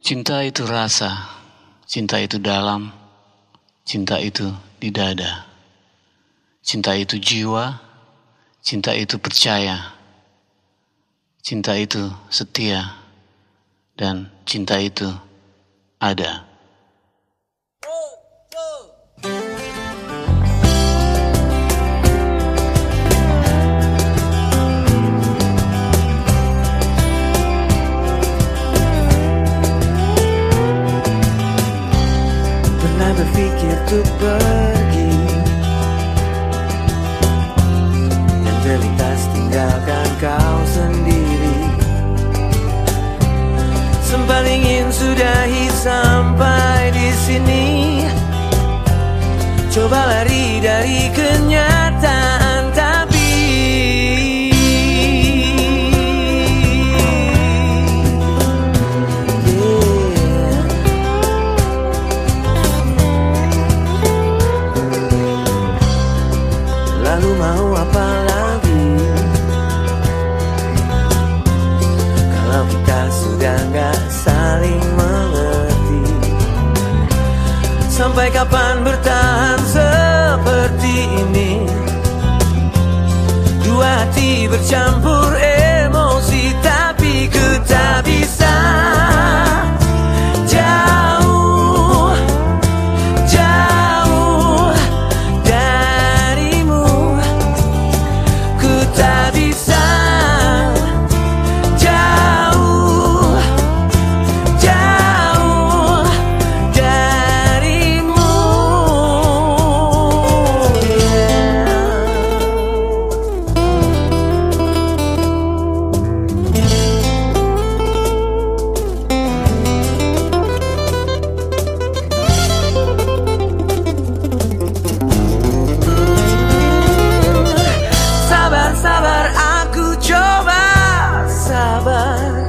Cinta itu rasa, cinta itu dalam, cinta itu di dada. Cinta itu jiwa, cinta itu percaya, cinta itu setia, dan cinta itu ada. Untuk pergi. Dan terlintas tinggalkan kau sendiri. Sempat ingin sudahi sampai di sini. Coba lari dari kenyataan Lalu mau apa lagi? Kalau kita sudah nggak saling mengerti Sampai kapan bertahan seperti ini? Dua hati bercampur Zarar,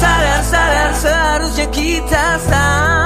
zarar, zarar, zarar, zarar, zarar, zarar,